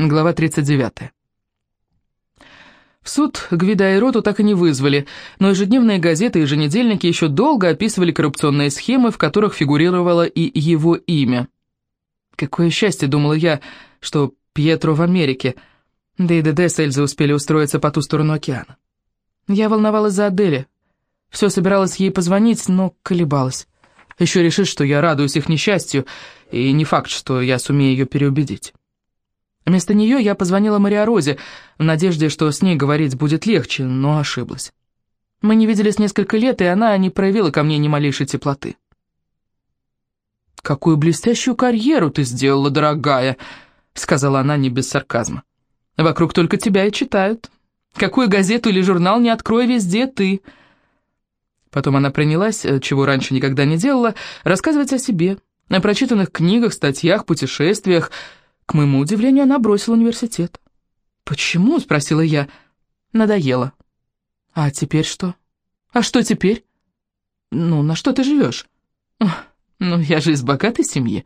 Глава 39. В суд Гвида и Роту так и не вызвали, но ежедневные газеты и еженедельники еще долго описывали коррупционные схемы, в которых фигурировало и его имя. Какое счастье, думала я, что Пьетро в Америке, да и ДД с Эльзой успели устроиться по ту сторону океана. Я волновалась за Адели. Все собиралась ей позвонить, но колебалась. Еще решит, что я радуюсь их несчастью, и не факт, что я сумею ее переубедить. Вместо нее я позвонила Мария Розе, в надежде, что с ней говорить будет легче, но ошиблась. Мы не виделись несколько лет, и она не проявила ко мне ни малейшей теплоты. «Какую блестящую карьеру ты сделала, дорогая!» — сказала она не без сарказма. «Вокруг только тебя и читают. Какую газету или журнал не открой, везде ты!» Потом она принялась, э, чего раньше никогда не делала, рассказывать о себе, о прочитанных книгах, статьях, путешествиях, к моему удивлению, она бросила университет. «Почему?» — спросила я. «Надоело». «А теперь что?» «А что теперь?» «Ну, на что ты живешь?» «Ну, я же из богатой семьи».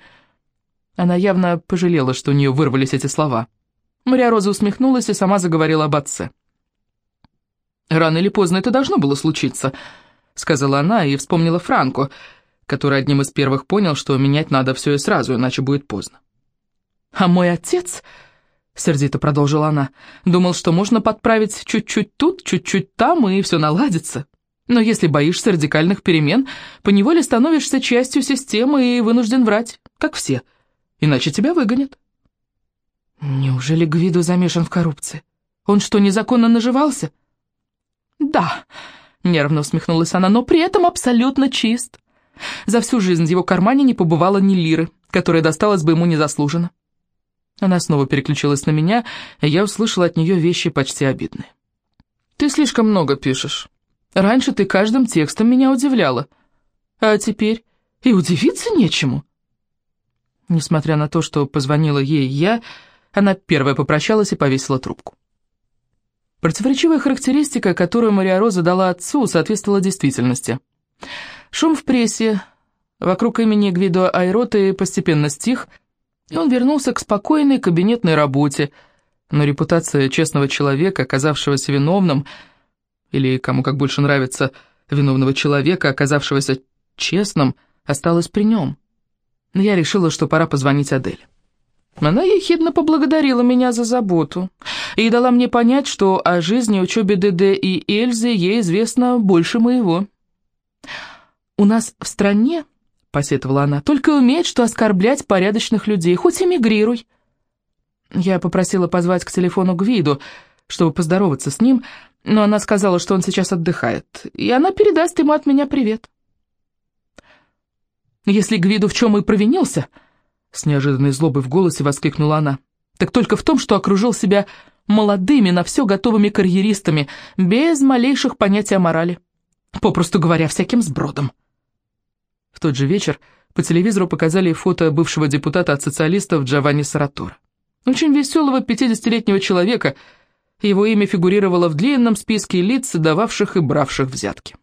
Она явно пожалела, что у нее вырвались эти слова. Мария Роза усмехнулась и сама заговорила об отце. «Рано или поздно это должно было случиться», — сказала она и вспомнила Франку, который одним из первых понял, что менять надо все и сразу, иначе будет поздно. А мой отец, сердито продолжила она, думал, что можно подправить чуть-чуть тут, чуть-чуть там, и все наладится. Но если боишься радикальных перемен, поневоле становишься частью системы и вынужден врать, как все. Иначе тебя выгонят. Неужели Гвиду замешан в коррупции? Он что, незаконно наживался? Да, нервно усмехнулась она, но при этом абсолютно чист. За всю жизнь в его кармане не побывало ни лиры, которая досталась бы ему незаслуженно. Она снова переключилась на меня, и я услышала от нее вещи почти обидные. «Ты слишком много пишешь. Раньше ты каждым текстом меня удивляла. А теперь и удивиться нечему». Несмотря на то, что позвонила ей я, она первая попрощалась и повесила трубку. Противоречивая характеристика, которую Мария Роза дала отцу, соответствовала действительности. Шум в прессе вокруг имени Гвидо Айроты постепенно стих, и он вернулся к спокойной кабинетной работе, но репутация честного человека, оказавшегося виновным, или, кому как больше нравится, виновного человека, оказавшегося честным, осталась при нем. Я решила, что пора позвонить Адель. Она ехидно поблагодарила меня за заботу и дала мне понять, что о жизни, учебе ДД и Эльзы ей известно больше моего. У нас в стране посетовала она. «Только умеет, что оскорблять порядочных людей, хоть эмигрируй». Я попросила позвать к телефону Гвиду, чтобы поздороваться с ним, но она сказала, что он сейчас отдыхает, и она передаст ему от меня привет. «Если Гвиду в чем и провинился», — с неожиданной злобой в голосе воскликнула она, «так только в том, что окружил себя молодыми, на все готовыми карьеристами, без малейших понятий о морали, попросту говоря, всяким сбродом». В тот же вечер по телевизору показали фото бывшего депутата от социалистов Джованни Саратора. Очень веселого 50-летнего человека, его имя фигурировало в длинном списке лиц, дававших и бравших взятки.